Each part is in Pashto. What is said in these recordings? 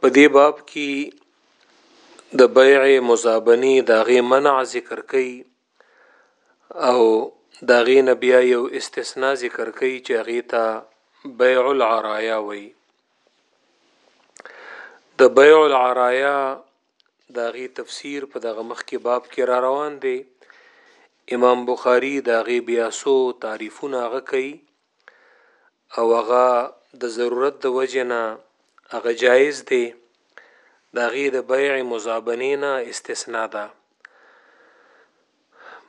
په دې باب کې د بیع مزابنه د هغې منع ذکر کوي او د هغې نه بیا یو استثنا ذکر کوي چې هغې ته بیع العرایا وایي د بیع العرایا د هغې تفسیر په دغه مخکې باب کې را روان دی امام بخاری د هغې بیا سو تعریفونه هغه کوي او هغه د ضرورت د وجې نه هغه جائز دی د هغې د بیع مزابنې نه استثناء ده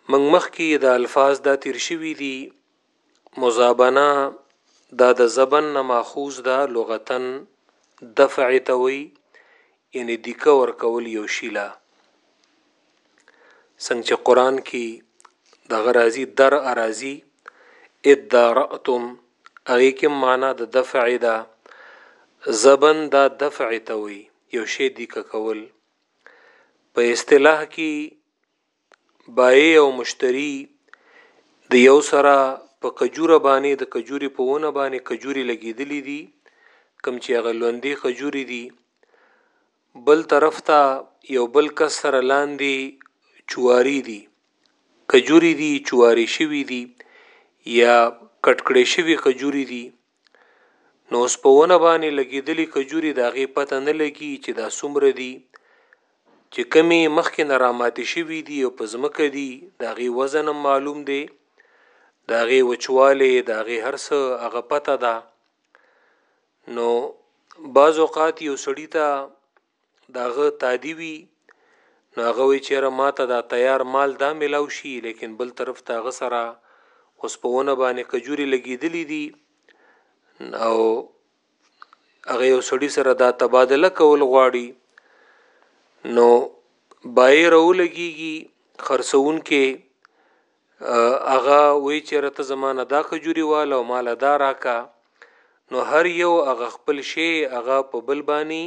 موږ مخکې د الفاظ دا تیر شوي دي مزابنه دا د زبن نه ماخوذ ده لغتا دفع ته وي یعنی دیکه ورکول یو شیله څنګه چې قران کې دغه راځي در ارازي ادارتم هغه کې معنا د دفع ده زبن دا دفع ته وي یو شی دی کول په اصطلاح کې بای او مشتری د یو سره په کجوره باندې د کجوري په ونه باندې کجوري لګیدلې دي کم چې هغه لوندې کجوري دي بل طرف ته یو بل کس سره لاندې چواري دي، کجوري دي، چوارې شوي دي یا کټ کړې شوي کجوري دي نو اوس په ونه باندې لګیدلي کجوري د هغې پته نه لګي چې دا څومره دي چې کومې مخکې نه راماتې شوي دي او په ځمکه دي د هغې وزن هم معلوم دی د هغې وچوالی د هغې هر څه هغه پته ده نو بعض اوقات یو سړی ته داغه تادی وی نو هغه وی چیرې ماته دا تیار مال دا ملاو شي لیکن بل طرف ته هغه سره اوس په ونه باندې کجوري لګیدلې دي او هغه یو سړی سره دا تبادله کول غواړي نو بای راولګيږي خرڅون کې هغه وی چیره ته زما نه دا کجوری واله او ماله دا راکا نو هر یو هغه خپل شی هغه په بل بانی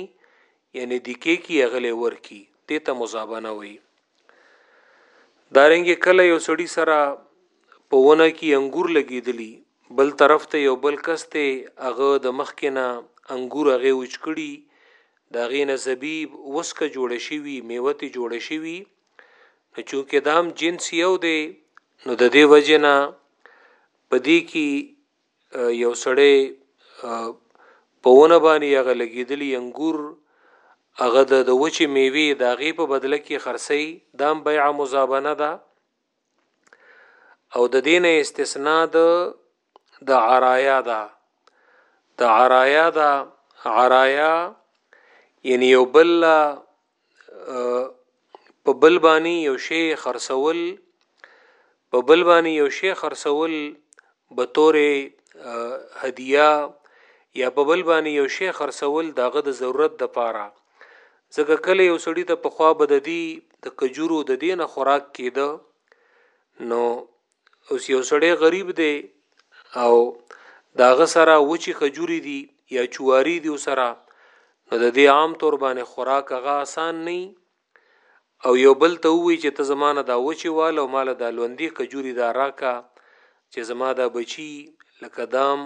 یعنی دیکې کی هغه ورکی دې ته مزابنه وی دارنګ کله یو سړی سره په ونه کی انګور لګیدلی بل طرف ته یو بل کس ته هغه د مخ کې نه انګور هغه وچکړي دا غینه زبیب وسکه جوړ شي وی میوه ته جوړ شي وی نو چونکه دا هم جنس یو دی نو د دې وجه نه په دې کې یو سړی په ونه باندې هغه لګیدلی انګور هغه د وچې میوه د هغې په بدله کې خرڅي دام بیع مزابنه ده او د دین استثناء د د عرایا ده د عرایا ده عرایا یعنی یو بل په بل باندې یو شی خرڅول په بل باندې یو شی خرڅول به تورې هدیه یا په بل باندې یو شی خرڅول داغه د ضرورت د پاره ځکه کله یو سړی ته په خوا بددي د کجورو د دینه خوراک کېده نو اوس یو سړی غریب دی او داغه سره وچی خجوري دي یا چواری دي سره نو د دې عام طور باندې خوراک هغه آسان نه او یو بل ته وی چې ته زمانه دا وچی واله او مال د لوندې کجوري دا راکا چې زما دا بچی لکه دام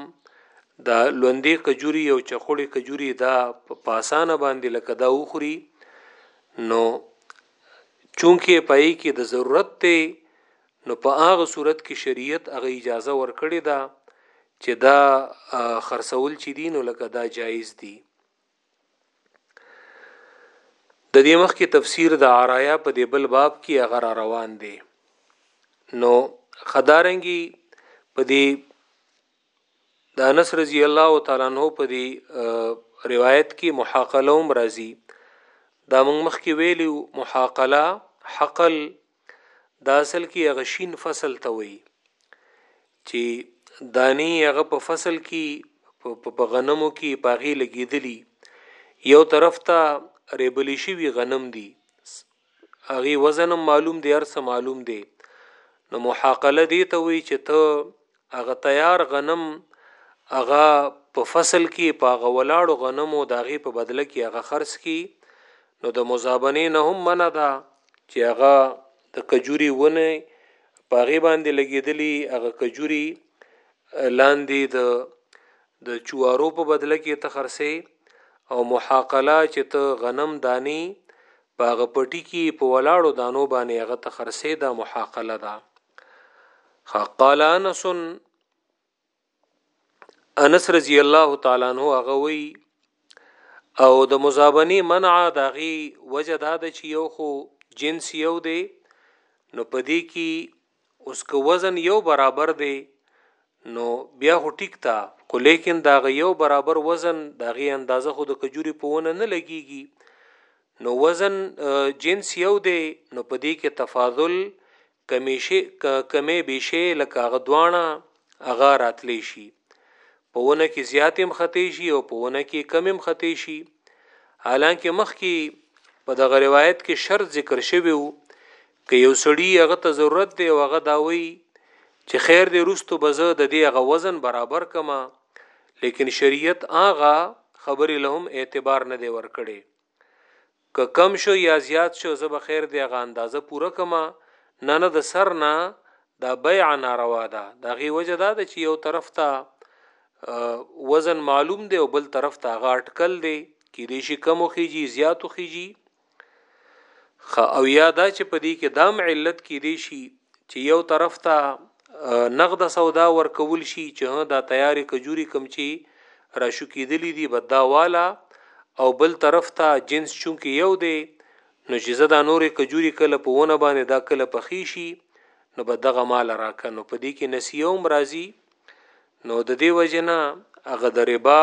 دا لوندې کجوري او چخوړې کجوري دا په اسانه باندې لکه دا وخوري نو چونکه پای کې د ضرورت ته نو په هغه صورت کې شریعت هغه اجازه ورکړې ده چې دا خرڅول چې دي نو لکه دا جایز دي د دې مخ کې تفسیر د عرایا په دې بل باب کې هغه را روان دی نو خدارنګي په دې د انس رضی الله تعالی عنہ په دې روایت کې محاقله هم راځي دا موږ مخ کې ویلو محاقله حقل دا اصل کې هغه شین فصل ته وایي چې دانی هغه په فصل کې په غنمو کې پاغي لګیدلی یو طرف ته ریبلی شوی غنم دی هغه وزن معلوم دی ارسه معلوم دی نو محاقله دی ته وی چې ته هغه تیار غنم هغه په فصل کې په هغه ولاړو غنمو د هغې په بدله کې هغه خرڅ کی نو د مزابنې نه هم منع ده چې هغه د کجوري ونه په هغې باندې لګېدلی هغه کجوري لاندې د د چوارو په بدله کې ته خرڅې او محاقله چې ته غنم دانی په هغه پټي کې په ولاړو دانو باندې هغه ته خرڅې دا محاقله ده قال انس انس رضی الله تعالی عنہ هغه وی او د مزابنی منع داغي وجه دا د چې یو خو جنس یو دی نو پدې کې اوس کو وزن یو برابر دی نو بیا خو ټیک ده خو لیکن د هغه یو برابر وزن د هغې اندازه خو د کجوري په ونه نه لګیږي نو وزن جنس یو دی نو په دې کې تفاضل کمې بیشې لکه هغه دواړه هغه راتلی شي په ونه کې زیات هم خطې شي او په ونه کې کم هم خطې شي حالانکه مخکې په دغه روایت کې شرط ذکر شوی وو که یو سړي هغه ته ضرورت دی او هغه دا وایي چې خیر دی وروسته به زه د دې هغه وزن برابر کړم لیکن شریعت هغه خبرې له هم اعتبار نه دی ورکړی که کم شو یا زیات شو زه به خیر دی هغه اندازه پوره کړم نه نه د سر نه دا بیع ناروا ده دا غي وجه دا ده چې یو طرف ته وزن معلوم دی او بل طرف ته هغه اټکل دی کې دې شي کم خيږي زیات خيږي خه او یا دا چې په دې کې دام علت کې دی شي چې یو طرف ته نقد سودا ورکول شي چې دا تیارې کجوري کم چی را شو کېدلې دي بدا والا او بل طرف ته جنس چونکې یو دی نو چې زه دا نورې کجوري کله په ونه باندې دا کله پخې شي نو به دغه مال راکه نو په دې کې نسیوم راځي نو د دې وجنه هغه د ربا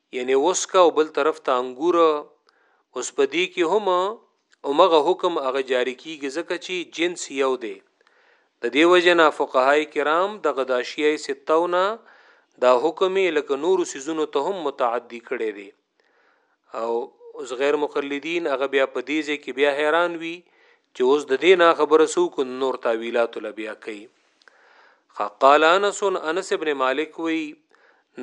یعنې وڅکه او بل طرف ته انګور اوس په دې کې هم همغه حکم هغه جاري کیږي ځکه چې جنس یو دی د دې وجې نه فقهاء کرام دغه د اشیاء ستو نه دا حکم یې لکه نورو سیزونو ته هم متعدي کړی دی او اوس غیر مقلدین هغه بیا په دې ځای کې بیا حیران وي چې اوس د دې نه خبره څوک نور تعویلات له بیا کوي قال انس انس ابن مالک وی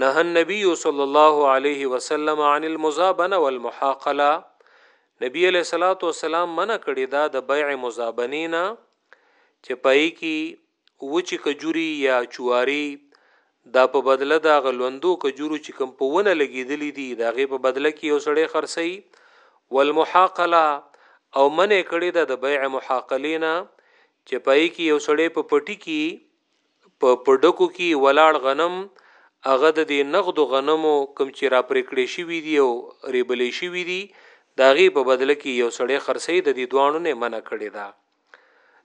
نه النبي صلى الله عليه وسلم عن المزابنه والمحاقله نبی علیہ الصلوۃ والسلام منع کړی دا د بیع مزابنینا چې پای کی وچی کجوري یا چواری دا په بدله د هغه لوندو کجورو چې کوم په ونه لګېدلي دي د هغې په بدله کې یو سړی خرڅوي، والمحاقله او منع کړې ده د بیع محاقلې نه چې په هغې کې یو سړی په پټي کې په په ډکو کې ولاړ غنم هغه د دې نغدو غنمو کوم چې راپرې کړې شوي دي او ریبلې شوي دي د هغې په بدله کې یو سړی خرڅوي د دې دواړو نه منع کړې ده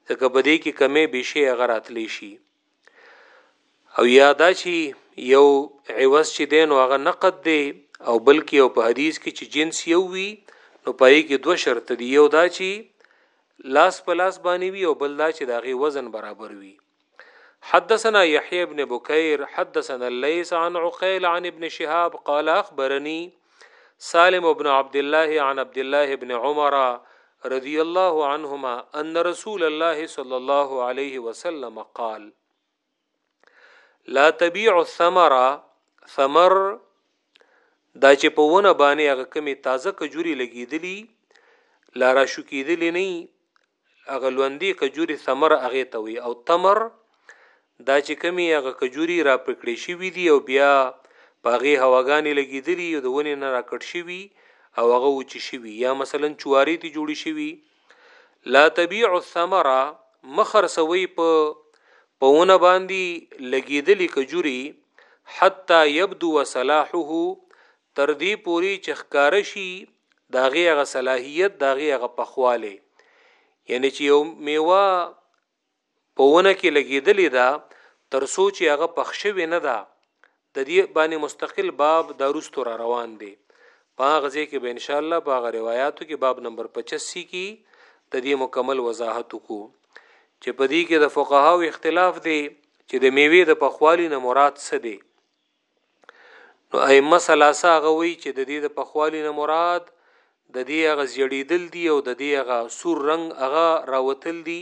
ځکه په دې کې کمې بیشې هغه راتلې شي. او یا دا چې یو عوض چې دی نو هغه نقد دی او بلکې او په حدیث کې چې جنس یو وي نو پای کې دوه شرط دی یو دا چې لاس په لاس باندې وي او بل دا چې داغه وزن برابر وي حدثنا يحيى بن بكير حدثنا الليث عن عقيل عن ابن شهاب قال اخبرني سالم ابن عبد الله عن عبد الله ابن عمر رضی الله عنهما ان رسول الله صلی الله علیه وسلم قال لا تبيع الثمر ثمر دا چې په ونه باندې هغه کمی تازه کجوري لګیدلی لارا شو کیدلی نه هغه لوندي کجوري ثمر هغه ته وي او تمر دا چې کمی هغه کجوري را پکړې شوي دي او بیا پاغه هواګانې لګیدلی او د ونې نه راکټ شوي او هغه وچی شوي یا مثلا چواری تی جوړی شوي لا تبيع الثمر مخر سوي په پونه باندې لګیدلی کجوري حتا يبدو صلاحه تر دې پورې چې ښکاره شي د هغې هغه صلاحیت، د هغې هغه پخوالی. یعنې چې یو مېوه په ونه کې لګېدلې ده تر څو چې هغه پخ شوې نه ده، د دې باندې مستقل باب دا وروسته را روان دی. په هغه ځای کې به ان شاء الله په هغه روایاتو کې باب نمبر پچسی کې د دې مکمل وضاحت وکړو چې په دې کې د فقهاو اختلاف دی چې د مېوې د پخوالي نه مراد څه دی؟ نو ائمه ثلاثه هغه وی چې د دې د پخوالی نه مراد د دې هغه زیړیدل دی او د دې هغه سور رنگ هغه راوتل دی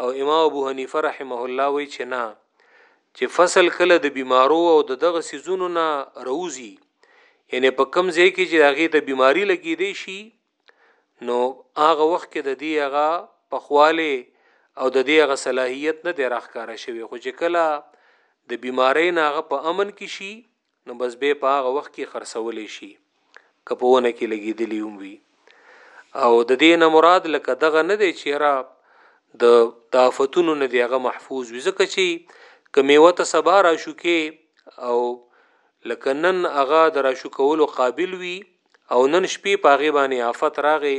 او امام ابو حنیفه رحمه الله وی چې نه چې فصل کله د بیمارو او د دغه سيزونو نه روزي یعنی په کم ځای کې چې هغه ته بیماری لګی دی شي نو هغه وخت کې د دې هغه پخواله او د دې هغه صلاحیت نه دی راخکاره شوی خو چې کله د بیماری نه هغه په امن کې شي نو بس به په هغه وخت کې خرڅول شي کپونه کې لګیدلی هم وي او د دې نه مراد لکه دغه نه دی چې را د دافتونو نه دی هغه محفوظ وي ځکه چې کمیوه ته سبا را شو کې او لکه نن هغه د را شو کولو قابل وي او نن شپې په هغې باندې آفت راغې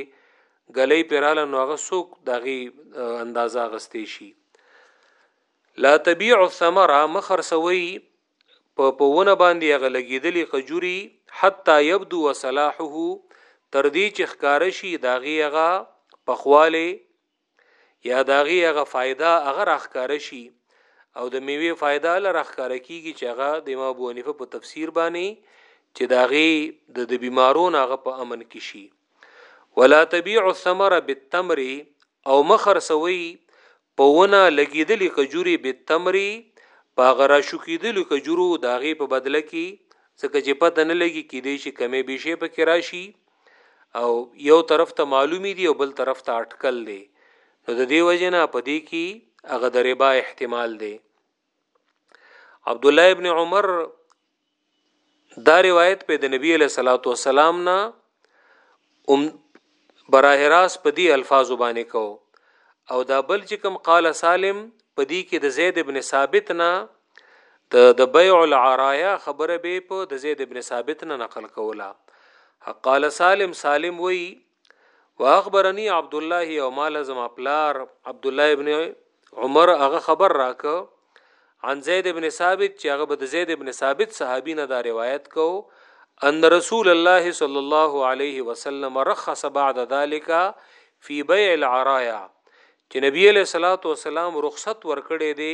ګلۍ پې راله نو هغه سوک د هغې اندازه غستې شي لا تبیع الثمره مخر سوي په پوونه باندې هغه لګیدلې قجوري حتی یبدو وصلاحه تر دې چې ښکار شي داغي هغه پخواله یا د هغې هغه فایده هغه راښکاره شي او د میوې فایده هله راښکاره کیږي چې هغه د امام ابو حنیفه په تفسیر باندې چې د هغې د د بیمارو نه هغه په امن کې شي ولا تبيع الثمر بالتمر او مخر سوي په ونه لګیدلې کجوري بالتمري په غرا شو کیدلې کجورو داغه په بدله کې ځکه چې پته نه لګي کې دې شي کمې به شي په کې راشي او یو طرف ته معلومی دی او بل طرف ته اټکل دی نو د دې وجه نه په دې کې هغه د ربا احتمال دی عبد الله ابن عمر دا روایت په د نبی له صلوات و سلام نه ام براه راس په دې الفاظ باندې کو او دا بل چې کوم قال سالم په دې کې د زید ابن ثابت نه د د بيع العرايا خبره به په د زيد ابن ثابت نه نقل کولا قال سالم سالم وی واخبرني عبد الله او مال زما پلار عبد الله ابن عمر هغه خبر راک عن زید ابن ثابت چې هغه د زید ابن ثابت صحابي نه دا روایت کو ان رسول الله صلی الله علیه وسلم رخص بعد ذلك فی بیع العرایا چې نبی علیہ الصلوۃ والسلام رخصت ورکړي دی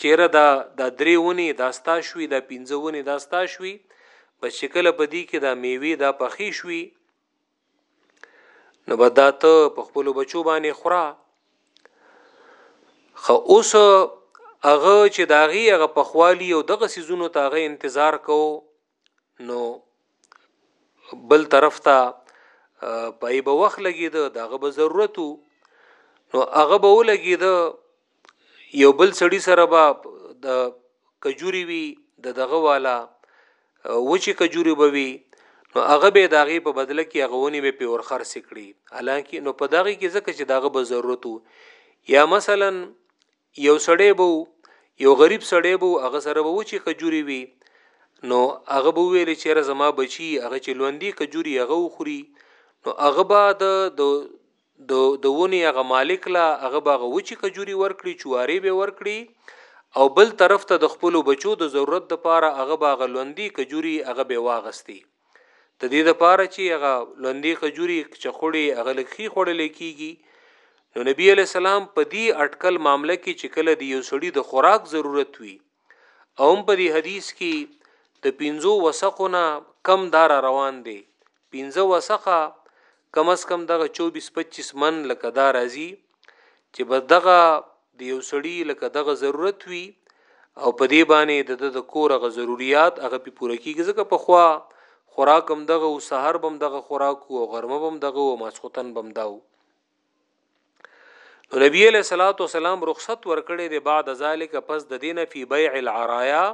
چېره دا دا درې ونې دا ستا شوي دا پنځه ونې دا ستا شوي بس چې کله په دې کې دا میوې دا پخې شوي نو به دا ته په خپل بچو باندې خورا خو اوس هغه چې داغي هغه پخوالي او دغه سيزونو ته هغه انتظار کوو نو بل طرف ته پای به وخت لګید داغه به ضرورت نو هغه به ولګید یو بل سړی سره به د کجوري وی د دغه والا وچی کجوري به وی نو هغه به داغه په بدله کې هغه ونی به په ورخر سکړي حالانکه نو په داغه کې ځکه چې داغه به ضرورت یا مثلا یو سړی به وو یو غریب سړی به وو هغه سره به وچې کجورې وي نو هغه به ویل چې را زما بچي هغه چې لوندې کجوري هغه وخوري نو هغه به د د د د ونی هغه مالک لا هغه به غوچی کجوري ورکړي چواري به ورکړي او بل طرف ته د خپل بچو د ضرورت د پاره هغه به غلوندي کجوري هغه به واغستي د دې لپاره چې هغه لوندې کجوري چخړې هغه لکې خړلې کیږي نو نبی علی السلام په دې اٹکل معاملې کې چې کله د یو سړي د خوراک ضرورت وي او هم په دې حدیث کې د پینزو وسقونه کم دار روان دي پینزه وسقه کم از کم دغه 24 25 من لکه دا راځي چې بس دغه د یو سړی لکه دغه ضرورت وي او په دې باندې د د کور غ ضرورت هغه په پوره کیږي ځکه په خوا خوراک هم دغه او سحر بم دغه خوراک او غرمه بم دغه او ماسختن بم داو نو نبی علیہ الصلوۃ والسلام رخصت ورکړي د بعد ذالک پس د دینه فی بیع العرایا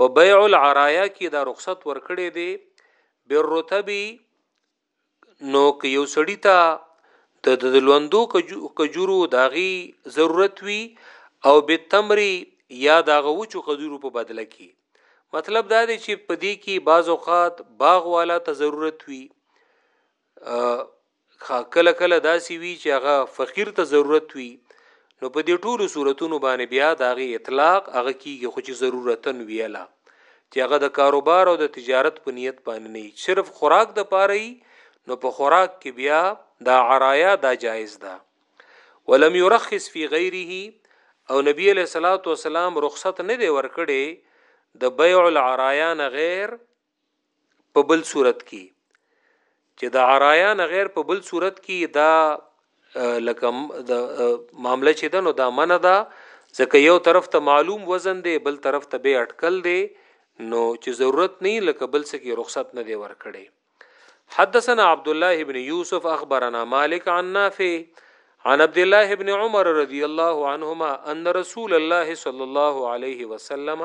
په بیع العرایا کې دا رخصت ورکړي دی بالرتبی نو که یو سړی ته د د لوندو کجورو داغي ضرورت وي او به تمر یا داغه وچو کجورو په بدله کی مطلب دا دی چې په دې کې بعض اوقات باغ والا ته ضرورت وي کله کله داسي وي چې هغه فقیر ته ضرورت وي نو په دې ټولو صورتونو باندې بیا د هغې اطلاق هغه کیږي خو چې ضرورتا ویلا چې هغه د کاروبار او د تجارت په نیت باندې نه صرف خوراک د پاره ای نو په خوراک کې بیا دا عرایا دا جایز ده ولم يرخص فی غیره او نبی علیہ الصلوۃ والسلام رخصت نه دی ورکړي د بیع العرایا نه غیر په بل صورت کې چې د عرایا نه غیر په بل صورت کې دا لکه د معاملې چې دنو دا منه ده ځکه یو طرف ته معلوم وزن دی بل طرف ته به اٹکل دی نو چې ضرورت نه لکه بل څه کې رخصت نه دی ورکړي حدثنا عبد الله ابن يوسف اخبرنا مالك عن نافع عن عبد الله ابن عمر رضی الله عنهما ان رسول الله صلی الله علیه وسلم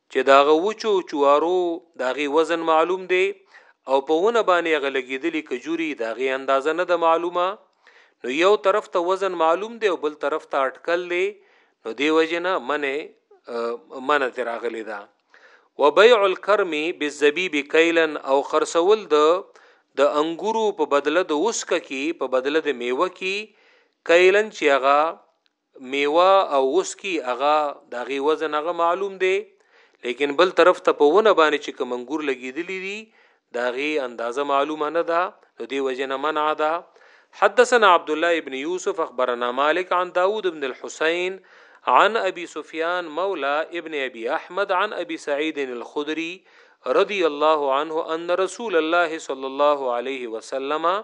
چې د هغه وچو چوارو د هغې وزن معلوم دی او په ونه باندې هغه لګېدلي کجوري د هغې اندازه نه ده معلومه نو یو طرف ته وزن معلوم دی او بل طرف ته اټکل دی نو دې وجې نه منع منع ترې راغلې ده وبیع الکرم بالزبیب کیلا او خرڅول د د انګورو په بدله د وسکه کې په بدله د میوه کې کیلن چې هغه میوه او وسکی هغه د هغې وزن هغه معلوم دی لیکن بل طرف ته په ونه باندې چې کوم انګور لګېدلي دي د هغې اندازه معلومه نه ده نو دې وجه نه منع ده حدثنا عبد الله ابن يوسف اخبرنا مالك عن داود بن الحسين عن ابي سفيان مولى ابن ابي احمد عن ابي سعيد الخدري رضي الله عنه ان رسول الله صلى الله عليه وسلم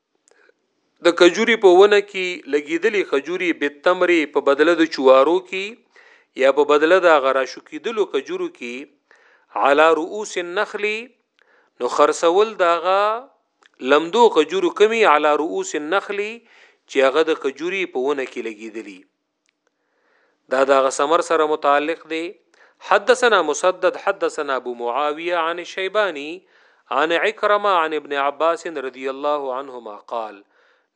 د کجوري په ونه کې لګیدلې کجوري بالتمر په بدله د چوارو کې یا په بدله د غراشو کېدلو کجورو کې علا رؤوس النخل نو خرڅول داغه لمدو کجورو کمی علا رؤوس النخل چې هغه د کجوري په ونه کې لګیدلی دا د هغه ثمر سره متعلق دی حدثنا مسدد حدثنا ابو معاويه عن الشيباني عن عكرمه عن ابن عباس رضي الله عنهما قال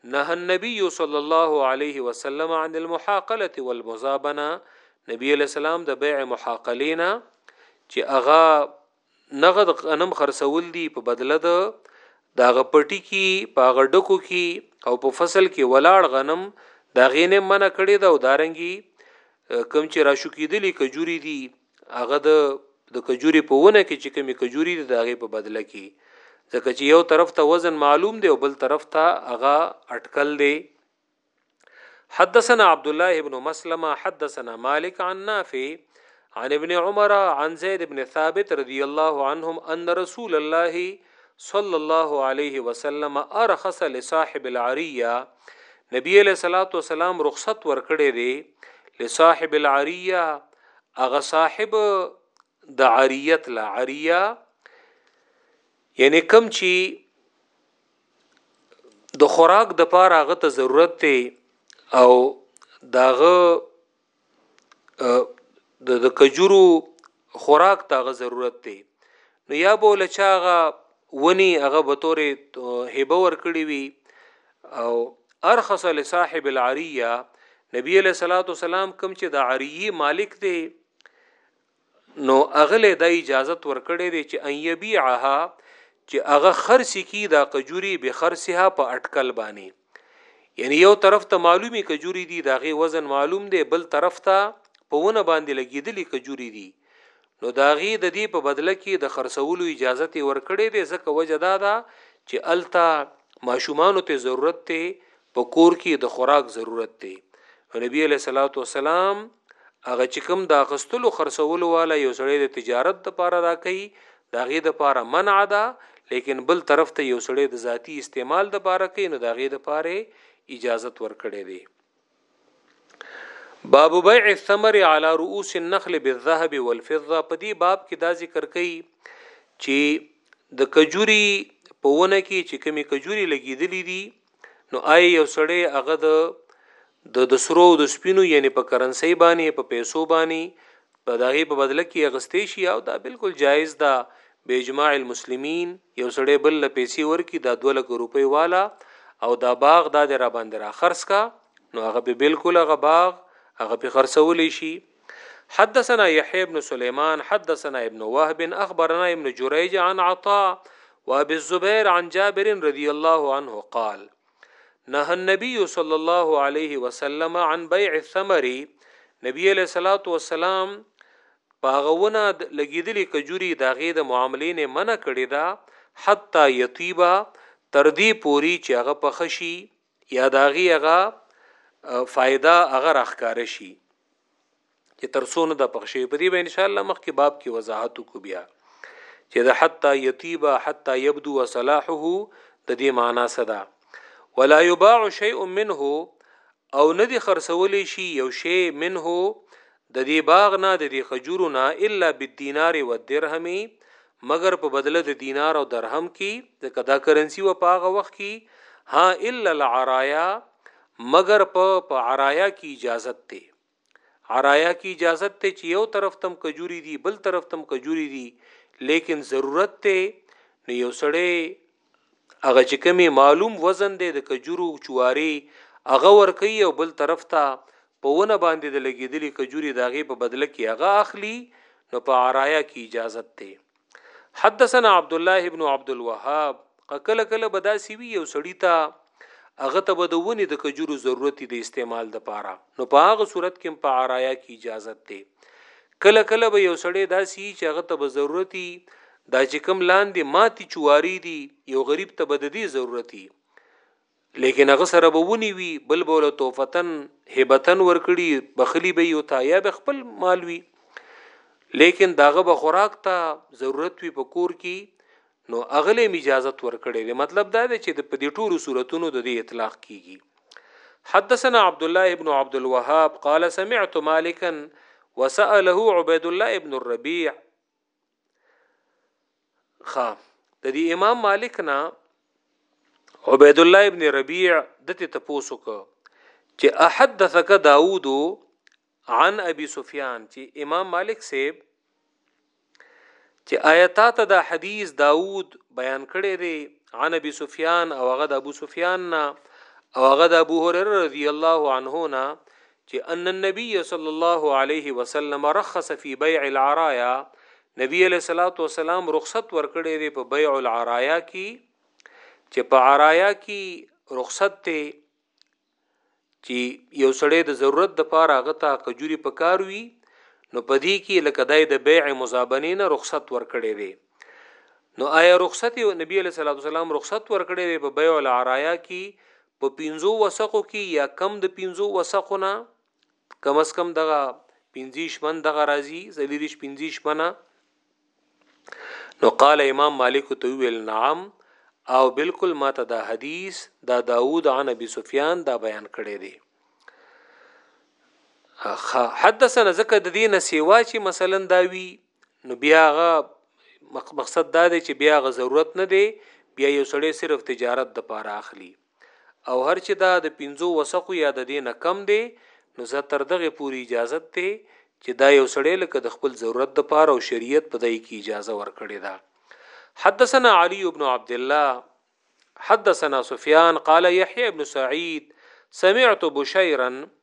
نهى النبي صلى الله عليه وسلم عن المحاقله والمزابنه نبی علیہ السلام د بيع محاقلینا چې اغا نغد غنم خرڅول دي په بدله د د هغه پټي کي په هغه ډکو کي او په فصل کي ولاړ غنم د هغې نه منع کړې ده او دارنګي کم چې راشو کېدلي کجوري دي هغه د د کجوري په ونه کې چې کمی کجوري دي د هغې په بدله کې ځکه چې یو طرف ته وزن معلوم دی او بل طرف ته هغه اټکل دی حدثنا عبد الله بن مسلمه حدثنا مالك عن نافع عن ابن عمر عن زيد بن ثابت رضي الله عنهم ان رسول الله صلى الله عليه وسلم ارخص لصاحب العريه نبی علیہ الصلوۃ والسلام رخصت ورکړي دي لصاحب العريه اغه صاحب د عریت لا عریه یعنی کم چی د خوراک د پاره هغه ته ضرورت دی او داغه د کجورو خوراک ته هغه ضرورت دی نو یا به لچاغه ونی هغه به تورې هبه ور کړی وي او ارخص لصاحب العریه نبی علیہ الصلوۃ والسلام کوم چې د عریه مالک دی نو هغه له دا اجازت ورکړی دی چې ان یبیعها چې هغه خرڅ کی دا کجوري به خرڅها په اٹکل باندې یعنی یو طرف ته معلومی کجوري دي داغه وزن معلوم دی بل طرف ته په ونه باندې لګیدلی کجوري دي نو داغه د دې په بدله کې د خرڅولو اجازه ته ورکړې ده ځکه وجه دا ده چې التا ماشومان ته ضرورت ته په کور کې د خوراک ضرورت دی او نبی علیه الصلاۃ والسلام هغه چې کوم د اخستلو خرڅولو والا یو سړی د تجارت د پاره راکړي دا غي د پاره منع ده لیکن بل طرف ته یو سړی د ذاتی استعمال د پاره کوي نو دا غي د پاره اجازت ورکړي دي باب بيع الثمر على رؤوس النخل بالذهب والفضه په دې باب کې دا ذکر کړي چې د کجوري په ونه کې چې کمی کجوري لګیدلې دي نو آی یو سړی هغه د د د سرو او د سپینو یعنی په کرنسی باندې په پیسو باندې په دغه په بدله کې اغستې شي او دا بالکل جایز ده به اجماع المسلمین یو سړی بل له پیسې ورکی دا 2 لک روپۍ والا او دا باغ دا د را باندې را خرڅ کا نو هغه به بالکل هغه باغ هغه په خرڅولې شي حدثنا يحيى بن سليمان حدثنا ابن وهب اخبرنا ابن جريج عن عطاء وابي الزبير عن جابر رضي الله عنه قال نهى النبي صلى الله عليه وسلم عن بيع الثمر نبی علیہ الصلوۃ والسلام پاغونه لګیدلی کجوري داغه د معاملې نه منع کړی دا حتا یطیبا تر دې پوری چې هغه په خشي یا د هغې هغه فایده هغه راښکاره شي چې تر څو نه د پخ شوي په دې به انشاءالله مخکې باب کې وضاحت وکړو بیا چې د حتی یتیبه حتی یبدو صلاحه د دې معنا څه ده ولا یباع شیء منه او ندی خرڅولی شي یو شی منه د دې باغ نه، د دې خجورو نه، الا بالدینار والدرهم، مګر په بدله د دینار او درهم کي، ځکه دا کرنسي وه په هغه وخت کي، ها الا العرایا، مګر په په عرایا کي اجازت دی. عرایا کي اجازت دی چي یو طرف ته هم کجوري دي، بل طرف ته هم کجوري دي، لیکن ضرورت دی، نو یو سړی، هغه چې کوم یې معلوم وزن دی د کجورو چوارې هغه ورکوي او بل طرف ته په ونه باندې د لګېدلې کجورې د هغې په بدله کې هغه اخلي نو په عرایا کې اجازت دی حدثنا عبد الله ابن عبد الوهاب کله کله به داسې وي یو سړی ته هغه ته به د ونې د کجورو ضرورت دی استعمال د پاره نو په هغه صورت کې په عرایا کې اجازت دی کله کله به یو سړی داسې یي چې هغه ته به ضرورت یي دا چې کوم لاندې ماتي چواري دي یو غریب ته به د دې ضرورت یي لیکن هغه سره به ونی وی بل بوله توفتن هبتن ورکړي بخلی به یو تا یا به خپل مال وی لیکن داغه به خوراک ته ضرورت وی په کور کې نو هغه له اجازت ورکړی دی مطلب دا دی چې د په دې ټولو صورتونو د دې اطلاق کیږي حدثنا عبد الله ابن عبد الوهاب قال سمعت مالكا وسأله عبيد الله ابن الربيع خا د دې امام مالک نه عبید الله ابن ربيع دته تپوسو ک چې احدثک داوود عن ابي سفيان چې امام مالک صاحب چې آیاتات دا حدیث داوود بیان کړی دی عن ابي سفيان او هغه د ابو سفيان نه او هغه د ابو هريره رضی الله عنه نه چې ان النبي صلی الله علیه وسلم رخص فی بيع العرايا نبی علیہ الصلوۃ والسلام رخصت ورکړی دی په بيع العرايا کې چې په عرايا کې رخصت ته چی یو سړی د ضرورت د پاره هغه ته کجوري پکار وي نو پدې کې لکه دای د بیع مزابنه نه رخصت ورکړي دی نو آیا رخصت نبی علیہ الصلوۃ والسلام رخصت ورکړي دی په بیع العرایا کې په 15 وسقو کې یا کم د 15 وسقو نه کم از کم دغه 25 من دغه راځي زلیریش 25 منه نو قال امام مالک تو ویل نعم او بالکل ماته دا حدیث دا داوود عن ابي سفيان دا بیان کړی دی حدثنا زکه د دینه سیوا چې مثلا دا وی نو بیا غ مقصد دا دی چې بیا غ ضرورت نه دی بیا یو سړی صرف تجارت د پاره اخلي او هر چې دا د پنځو وسقو یا د دې نه کم دی نو زه تر دغه پورې اجازت دی چې دا یو سړی لکه د خپل ضرورت د پاره او شریعت په دای کې اجازه ورکړې ده حدثنا علي بن عبد الله حدثنا سفيان قال يحيى بن سعيد سمعت بشيرا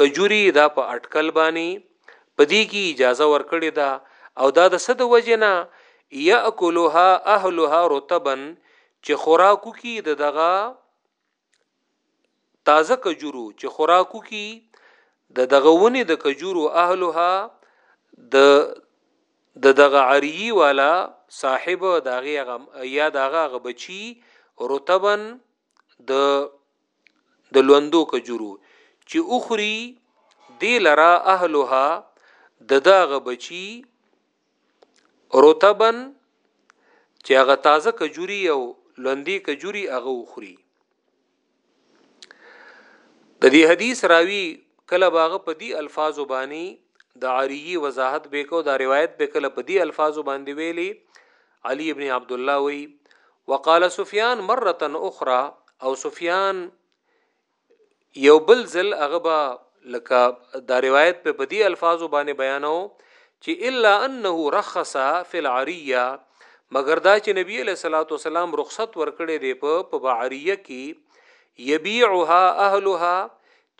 کجوري دا په اټکل باندې په دې کې اجازه ورکړې ده او دا د څه د وجې نه یاکلها اهلها رطبا چې خوراکو کی د دغه تازه کجورو چې خوراکو کی د دغه ونی د کجورو اهلها د د دغه عریی والا صاحب داغه یا داغه بچی رطبا د د لوندو کجورو چې اخري دی لرا اهلها دداغه بچي رتبن چې هغه تازه کجوري او لوندې کجوري هغه وخوري د دې حدیث راوی کله باغ په دې الفاظو باندې د عریه وضاحت به کو دا روایت به کله په دې الفاظو باندې ویلي علی ابن عبد الله وی وقال سفیان مره اخرى او سفیان یو بل ځل هغه به لکه دا روایت په بدی الفاظو باندې بیانو چې الا انه رخص فی العریه مگر دا چې نبی له صلوات و سلام رخصت ورکړي دی په په بعریه کې یبيعها اهلها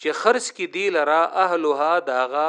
چې خرڅ کې دی لرا اهلها داغه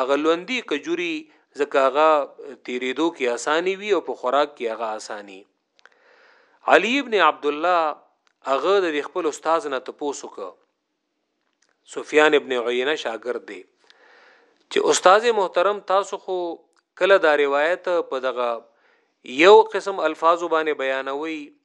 هغه لوندي کجوري ځکه هغه تیریدو کې اساني وي او په خوراک کې هغه اساني علي ابن عبد الله هغه د خپل استاد نه تپوسو ک سفیان ابن عینه شاګرد دی چې استاد محترم تاسو خو کله دا روایت په دغه یو قسم الفاظو باندې بیانوي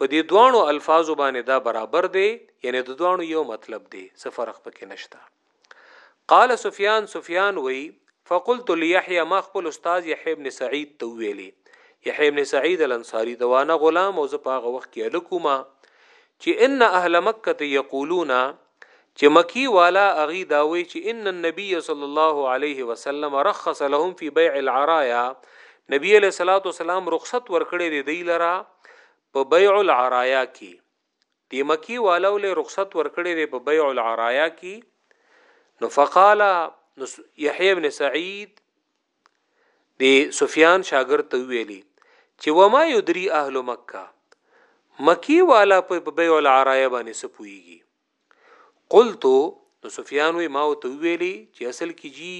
په دې دواړو الفاظو باندې دا برابر دی یعنی د دواړو یو مطلب دی څه فرق پکې نشته قال سفیان سفیان وی فقلت ليحيى ما خپل استاد يحيى ابن سعيد ته ویلي يحيى ابن سعيد الانصاري ته وانا غلام او زه په هغه وخت کې الکوما چې ان اهل مکه ته یقولون چې مکي والا هغوی دا وایي چې ان النبي صلی الله علیه وسلم رخص لهم فی بیع العرایا نبی علیه الصلاۃ والسلام رخصت ورکړی دی دی لرا په بیع العرایا کې دی مکی والو له رخصت ورکړی دی په بیع العرایا کې نو فقال نو یحیی ابن سعید دی سفیان شاګرد ته ویلی چې وما یدری اهل مکه مکی والا په بیع العرایه باندې سپویږي قلت نو سفیان وی ما ته ویلی چې اصل کې جی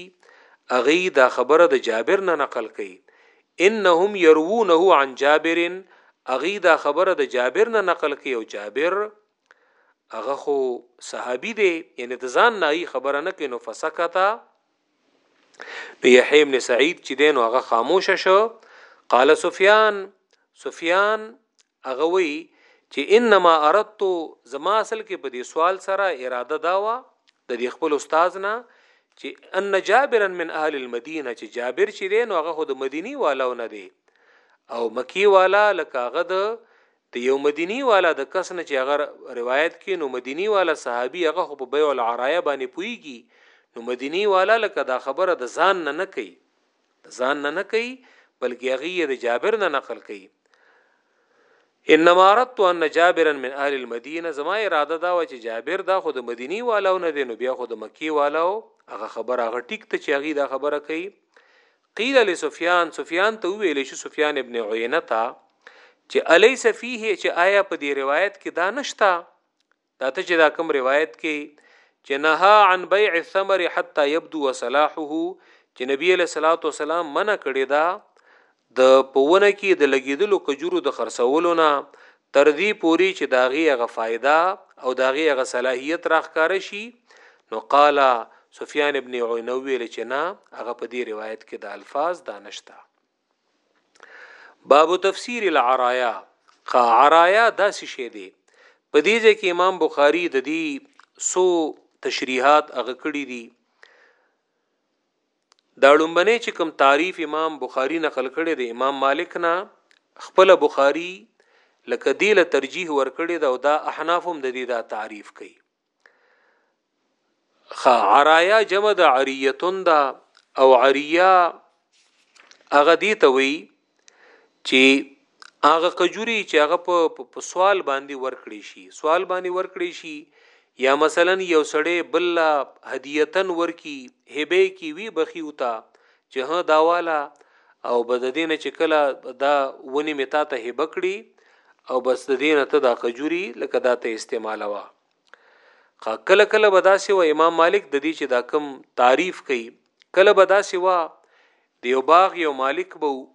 اغي دا خبره د جابر نه نقل کړي انهم يروونه عن جابر اغي دا خبره د جابر نه نقل کړي او جابر هغه خو صحابي دی یعنی د ځان نه خبره نه کینو فسکتا نو یحیی ابن سعید چې دین هغه خاموش شو قال سفیان سفیان هغه وی چې انما اردت زما اصل کې په دې سوال سره اراده دا و د دې خپل استاد نه چې ان جابرا من اهل المدینه چې جابر چې دی نو هغه د مدینی والو نه دی او مکی والا لکه هغه د د یو مدینی والا د کس نه چی هغه روایت کی نو مدینی والا صحابی هغه خو په بیع العرایا باندی پوهیږی نو مدینی والا لکه دا خبره د ځان نه نه کوي د ځان نه نه کوي بلکې هغه یې د جابر نه نقل کوي انما اردت ان جابرا من اهل المدینه زما اراده دا و چې جابر دا خو د مدینی والاو نه دی نو بیا خو د مکی والاو هغه خبر هغه ټیک ته چې هغه دا خبره کوي قیل لسفیان سفیان ته ویل شو سفیان ابن عینه ته چې الیس فيه چې آیا په دې روایت کې دا نشتا دا ته چې دا کوم روایت کې چې نها عن بيع الثمر حتى يبدو صلاحه چې نبی له صلوات و سلام منع کړی دا د پوونه کې د لګیدلو کجورو د خرڅولو نه تر دې پورې چې د هغې هغه فائده او د هغې هغه صلاحیت راښکاره شي نو قال سفیان ابن عینه ویل چې نه هغه په دې روایت کې د الفاظ دا نشته باب تفسیر العرایا خا عرایا داسې شی دی په دې ځای کې امام بخاری د دې سو تشریحات هغه کړی دي دا ړومبنی چی کوم تعریف امام بخاری نقل کړی د امام مالک نه خپله بخاری لکه دی له ترجیح ورکړی ده او دا احناف هم د دی دا تعریف کوي خا عرایا جمع د عریتون دا او عریا هغه دی ته وی چې هغه کجوري چې هغه په په سوال باندې ورکړي شي سوال باندې ورکړي شي یا مثلا یو سړی بل هدیتن ورکی هبه کی وی بخی وتا چې ها داواله او بد دینه چې کله دا ونی متا ته هبه کړي او بس د دینه ته دا کجوري لکه دا ته استعمالوا خا کله کله بداسي و امام مالک د دې چې دا کم تعریف کوي کله بداسي و د یو باغ یو مالک به وو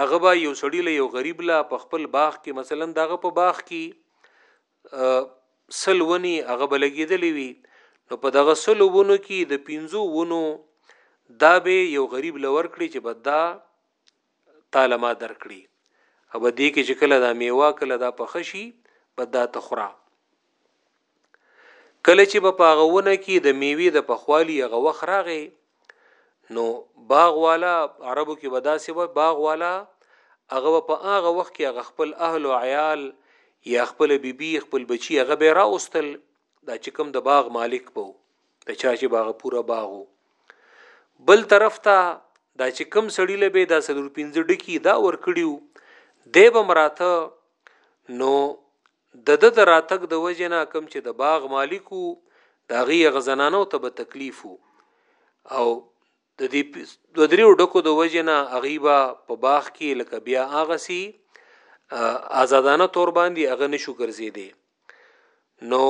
هغه به یو سړی له یو غریب لا په خپل باغ کې مثلا دغه په باغ کې سل ونی هغه بلګیدلې وي نو په دغه سلو ونو کې د پینزو ونو دا به یو غریب لور کړی چې بدا تعالی ما درکړي او دې کې چې کله دا میوه کله دا پخشي بدا تخرا کله چې به په هغه ونه کې د میوې د پخوالي هغه وخت راغی نو باغ والا عربو کې به داسې وای باغ والا هغه په هغه وخت کې هغه خپل اهل او عیال یا خپل بیبي خپل بچي هغه به راوستل دا چې کوم د باغ مالک بو د چا چې باغ پورا باغو بل طرف ته دا چې کوم سړی له به دا سلور پنځه ډکی دا ور کړیو دی به مراته نو دده د راتګ د وجې نه کوم چې د باغ مالک وو د هغې هغه زنانو ته به تکلیف وو او د دې دوه دریو ډکو د وجې نه هغې به په باغ کې لکه بیا هغسې آزادانه تور باندې هغه نشو ګرځېدی نو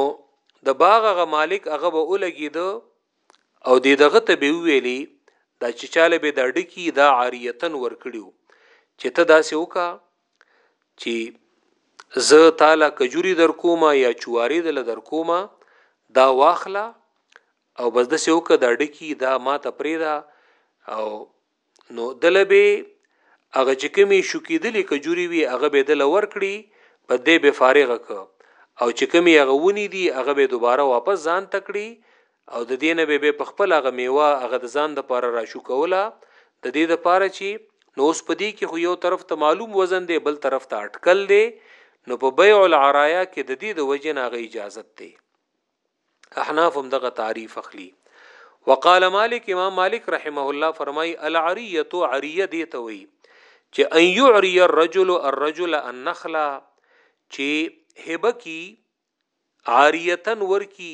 د باغ هغه مالک هغه به ولګېده او د دغه ته به ویلي دا چې چاله به دا ډکی دا عاریتن ورکړیو چې ته داسې وکړه چې زه تعالی کجوري در کومه یا چواري دل در کومه دا واخله او بس د سیو که دا ډکی دا ما ته پریدا او نو دلبه هغه چې کمی شوکیدلی کجوري وي هغه به دل ور کړی په دې به فارغ ک او چې کمی هغه ونی دی هغه به دوباره واپس ځان تکړي او د دې نه به به پخپل هغه میوه هغه د ځان د پاره راشو کوله د دې د پاره چی نو اوس په دې کې خو یو طرف ته معلوم وزن دی بل طرف ته اٹکل دی نو په بیع العرایا کې د دې د وجه نه هغه اجازت دی احناف هم دغه تعریف اخلي وقال مالک امام مالک رحمه الله فرمای العریه عریه دی ته وی چې ان یعری الرجل الرجل النخلا چې هبه کی عاریتا ورکی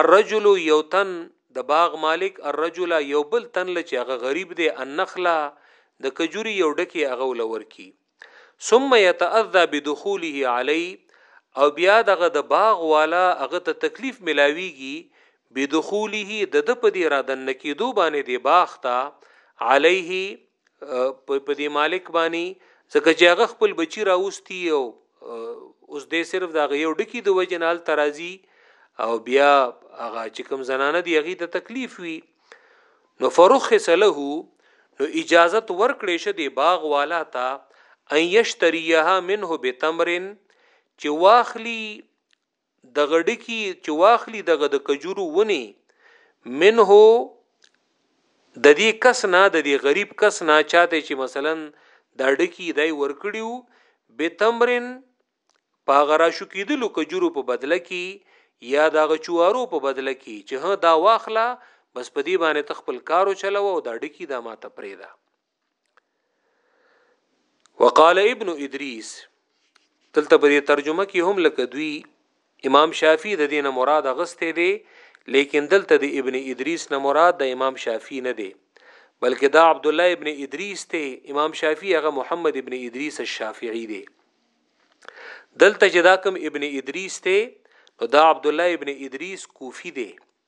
الرجل یو تن د باغ مالک الرجل یو بل تن لچ هغه غریب دی النخله د کجوري یو ډکی هغه ولور کی ثم يتاذى بدخوله علی او بیا دغه د باغ والا هغه ته تکلیف ملاویږي بدخوله د د په دی را دن کیدو باندې دی باغ ته علیه په دې مالک باندې ځکه چې هغه خپل بچی راوستي او اوس دې صرف دا یو ډکی د وجنال ترازی او بیا هغه چې کوم زنانه دی هغه ته تکلیف وی نو فرخص له نو اجازت ورکړې شه دی باغ والا تا ان یشتریها منه بتمرن چې واخلی دغه ډکی چې واخلي دغه د کجورو ونی منه د دې کس نه د دې غریب کس نه چاته چې مثلا دا ډکی دای ورکړیو به تمرن پاغه را شو کېدلو کجورو په بدله کې یا دا غچوارو په بدله کې چې ها دا واخله بس په دې باندې تخپل کارو چلو او دا ډکی دا ماته پرېدا وقال ابن ادریس دلته په ترجمه کې هم لکه دوی امام شافعي د دینه مراد غسته دی لیکن دلته د ابن ادریس نه مراد د امام شافعي نه دی بلکې دا عبد الله ابن ادریس ته امام شافعي هغه محمد ابن ادریس الشافعي دی دلته چې دا کوم ابن ادریس ته نو دا عبد الله ابن ادریس کوفی دی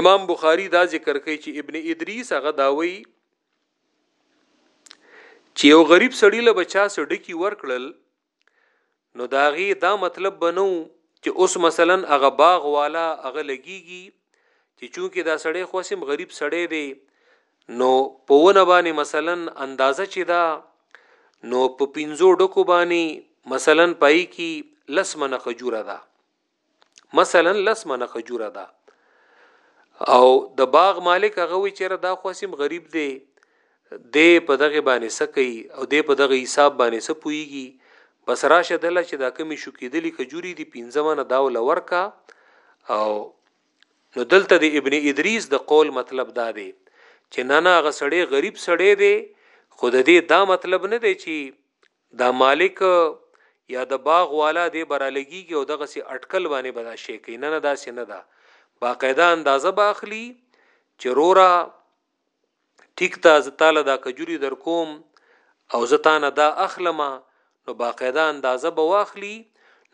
امام بخاری دا ذکر کوي چې ابن ادریس هغه داوي چې یو غریب سړی له بچا سره ډکی ورکړل نو داغي دا مطلب بنو چې اوس مثلا هغه باغ والا هغه لګيږي چې چونکه دا سړی خو سم غریب سړی دی نو په ونه باندې مثلا اندازه چې دا نو په پینزو ډکو باندې مثلا پای کې لس منه خجوره ده مثلا لس منه خجوره ده او د باغ مالک هغه وی چیرې دا خوسیم غریب دی د په دغه باندې سکی او د په دغه حساب باندې سپويږي بس راشه دله چې دا کمی شو کېدلی کجوري دی پنځمنه دا ولور کا او نو دلته د ابن ادریس د قول مطلب دا دی چې نه نه غسړې غریب سړې دی خود دې دا مطلب نه دی چې دا مالک یا د باغ والا دی به رالګیږي او دغسې اټکل باندې به دا شی کوي نه نه داسې نه ده باقاعده اندازه به اخلي چې روره ټیک ته زه تاله دا کجوري در کوم او زه تانه دا اخلم نو باقاعده اندازه به واخلي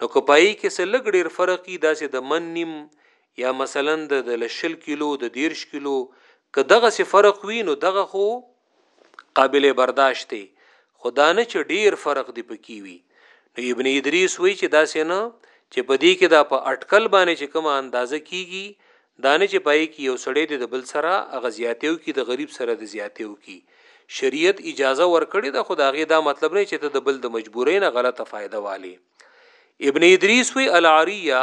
نو که پای کې څه لږ ډېر فرقي داسې د من نیم یا مثلا د لشل کیلو د دیرش کیلو که دغه څه فرق وي نو دغه خو قابل برداشت دی خو دا نه چې ډیر فرق دی پکې وي نو ابن ادریس وی چې دا سینه چې په دې کې دا په اٹکل باندې چې کومه اندازه کیږي دا نه چې پای کې یو سړی د بل سره هغه زیاتیو کې د غریب سره د زیاتیو کې شریعت اجازه ورکړي دا خداغه دا مطلب نه چې ته د بل د مجبورۍ نه غلطه فائدہ والی ابن ادریس وی العریه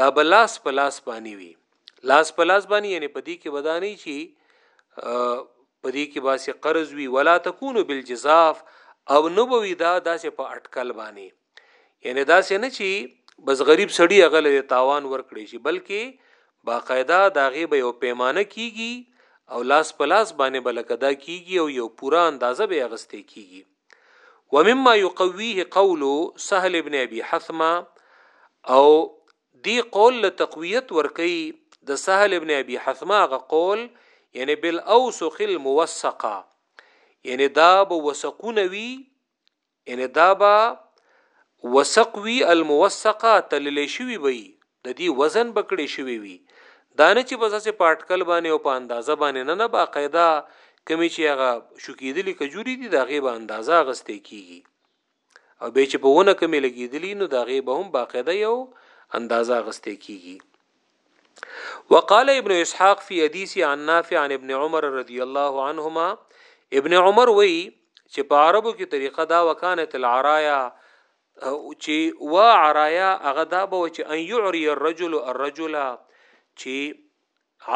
دا به لاس په لاس باندې وي لاس په لاس باندې یعنی په دې کې ودانې چی په دې کې باسي قرض وی ولا تکونو بالجزاف او نو بوي دا داسې په اٹکل باندې یعنی داسې نه چی بس غریب سړی اغل د تاوان ورکړي شي بلکې باقاعده دا غي به یو پیمانه کیږي او لاس په لاس باندې بلکدا کیږي او یو پورا اندازه به اغسته کیږي ومما يقويه قول سهل بن ابي حثمه او دی قول له تقویت ورکی د سهل ابن ابي حثمه غ قول یعنی بل اوسق الموثقه یعنی دا به وسقونه وی یعنی دا به وسق وی الموثقه تللی شوی وی د دي وزن به کړې شوې وي دا نه چې بس هسې په اټکل باندې او په اندازه باندې نه نه باقاعده کمې چې هغه شوکېدلي کجوري دي دا غي به اندازه اغستې کیږي او به چې په ونه کمې لګېدلي نو دا غي به هم باقاعده یو اندازه اغستې کیږي وقال ابن اسحاق في حديث عن نافع عن ابن عمر رضي الله عنهما ابن عمر وی چې په عربو کې طریقه دا وکانت العرايا او چې وا عرایا هغه دا به چې ان یعری الرجل الرجل چې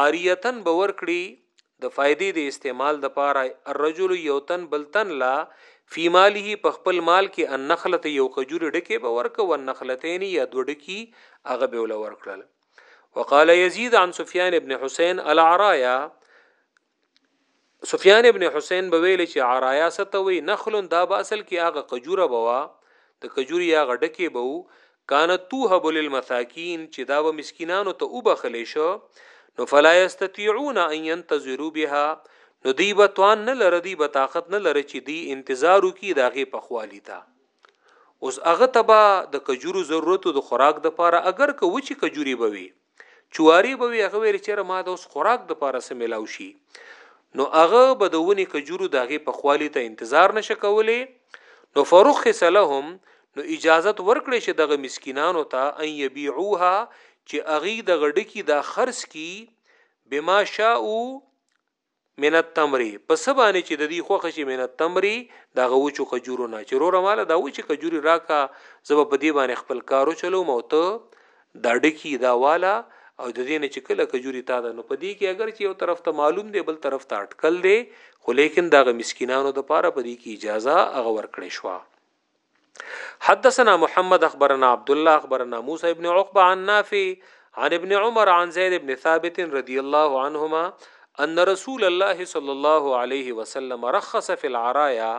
عاریتن به ورکړي د فائدې د استعمال د پاره الرجل یوتن بلتن لا فی ماله په خپل مال کې ان نخلت یو خجور ډکه به ورک او نخلتین یا دو ډکی هغه به ول ورکړل وقال یزید عن سفیان ابن حسین العرایا سفیان ابن حسین به ویل چې عرایا ستوي نخلون دا به اصل کې هغه قجوره بوا د قجوري یا غډکه به وو کان توهب للمساکین چې دا به مسکینانو ته وبخلې شو نو فلا یستطيعون ان ينتظروا بها نو دی به توان نه لره دی به طاقت نه لره چې دی انتظار وکي داغه پخوالی ته اوس هغه تبا د کجورو ضرورت د خوراک د پاره اگر که وچی کجوري بوي چواری به وی هغه ویل چیرې ما د اوس خوراک د پاره څه ملاو شي نو هغه به د ونی کجورو داغه په خوالی ته انتظار نشه کولی نو فرخص لهم نو اجازت ورکړي چې دغه مسکینانو ته ان یبيعوها چې اغي د غډکی دا خرڅ کی بما شاء من التمر په څه باندې چې د دوی خوښه شي من التمر د هغه وچو کجورو نه چې روره ماله دا وچې کجوري راکه زه به په دې باندې خپل کار وچلوم او ته دا ډکي دا والا او د دې نه چې کله کجوري تا ده نو په دې کې اگر چې یو طرف ته معلوم دی بل طرف ته اټکل دی خو لیکن دغه مسکینانو د پاره په دې کې اجازه هغه ورکړې شوه حدثنا محمد اخبرنا عبد الله اخبرنا موسى ابن عقبه عن نافع عن ابن عمر عن زيد ابن ثابت رضي الله عنهما ان رسول الله صلى الله عليه وسلم رخص في العرايا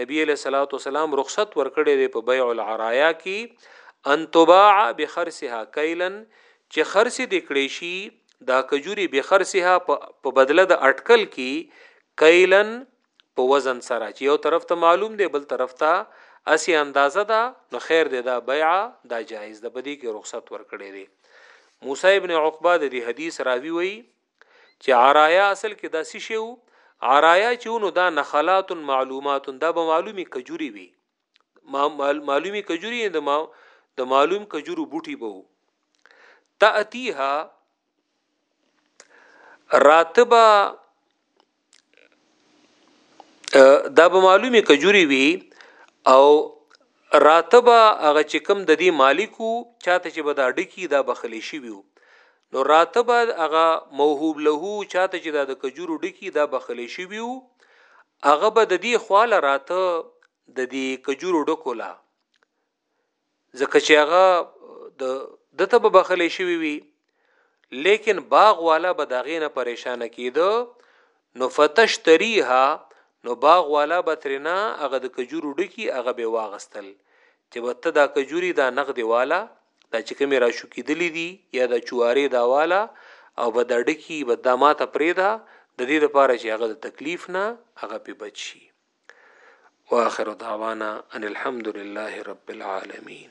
نبی علیہ الصلوۃ والسلام رخصت ورکړی دی په بيع العرايا کې ان تباع بخرسها کيلا چې خرڅ دې کړی شي دا کجوري بخرسها په بدله د اٹکل کې کيلن په وزن سره چې یو طرف ته معلوم دی بل طرف ته اسی اندازه ده نو خیر دی دا بیع دا جایز ده بدی کې رخصت ورکړي دی موسی ابن عقبه د دې حدیث راوی وی چې عرایا اصل کې دا سی شیو عرایا چې نو دا نخلات معلومات دا به معلومی کجوري وي معلومی کجوري د ما د معلوم کجورو بوټي بو تاتیها راتبه دا به معلومه کجوري وي او راتبه هغه چې کوم د دې مالکو چاته چې به دا ډکی دا بخلی شي ویو نو راتبه هغه موهوب له چاته چې دا د کجورو ډکی دا بخلی شي ویو هغه به د دې خواله راته د دې کجورو ډکولا ځکه چې هغه د دته به بخلې شوی وي لیکن باغ والا به داغې نه پریشان کیده نو فتشتریها نو باغ والا به ترنا هغه د کجورو ډکی هغه به واغستل چې به ته دا کجوري دا نقد والا دا چې کوم را شو کیدلې دي یا دا چواره دا والا او به دا ډکی به دا ماته پریدا د دې لپاره چې هغه د تکلیف نه هغه په بچي واخر دعوانا ان الحمد لله رب العالمين